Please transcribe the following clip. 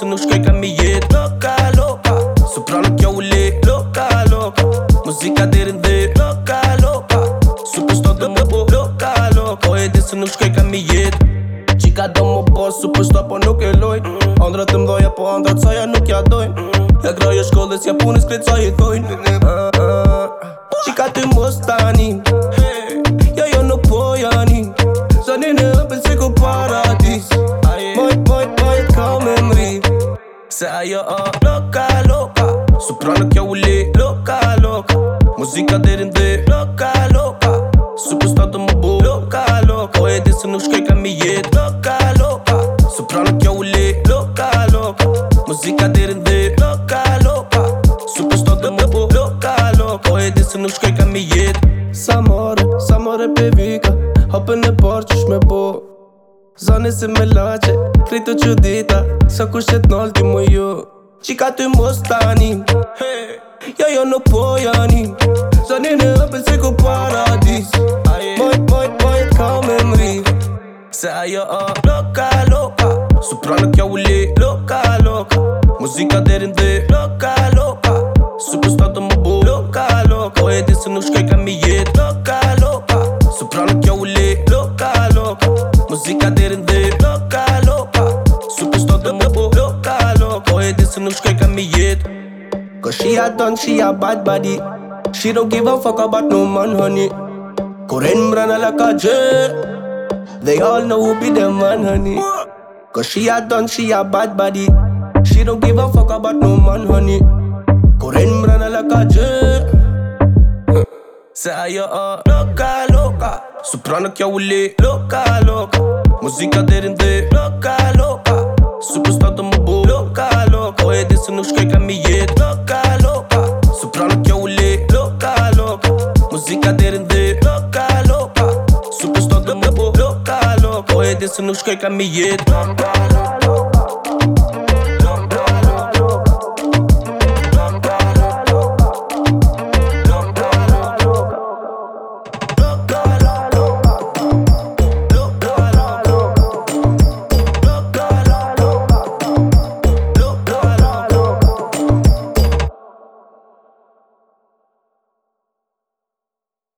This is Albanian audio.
se nuk shkoj kam i jet Loka, loka Sopranë kjo u le Loka, loka Muzika dherin dhe Loka, loka Super shto dhe më po Loka, loka Po edhe se nuk shkoj kam i jet Qika do më po Super shto po nuk e loj Andrat të mdoja po andrat saja nuk ja dojn mm. Ja graja shkollës ja punës kretë sa i dojn se ajo o Loka, loka Soprano kjo u le Loka, loka Muzika derin dhe Loka, loka Superstar të më bu Loka, loka Po e di se nuk shkoj ka mi jet Loka, loka Soprano kjo u le Loka, loka Muzika derin dhe Loka, loka Superstar bu Loka, po se nuk shkoj ka Sa more, sa more pe vika Hopën e porqë shme bu zonë se me lache Krejto që dita, sa ku shet nëllë ti Qika ty mos tani, hey, jo jo nuk po jani Zonë në hëpën si ku paradis Boy, boy, boy, ka me mri Se ajo a uh, loka, loka Soprano kja u le, loka, loka Muzika derin dhe, loka, loka Superstar të më bu, loka, loka po se nuk shkoj ka mi jet, Fica derinde loca, loca Supus toată mă bu, loca, loca O edi să nu-mi școi ca Cause she a done, she a bad body She don't give a fuck about no man, honey Curent brana la cage They all know who be the man, honey Cause she a done, she a bad body She don't give a fuck about no man, honey Curent brana la cage Say you're a oh, loca, loca Soprano que eu li, Muzika dhe rëndër Loka, loka Su përstot të më bë Loka, loka Po e dhe se nuk shkoj ka mi jetë Loka, loka Supra nuk ja u le Loka, loka Muzika dhe rëndër Loka, loka Su përstot të më bë Loka, loka Po e dhe se nuk shkoj ka mi jetë Loka, loka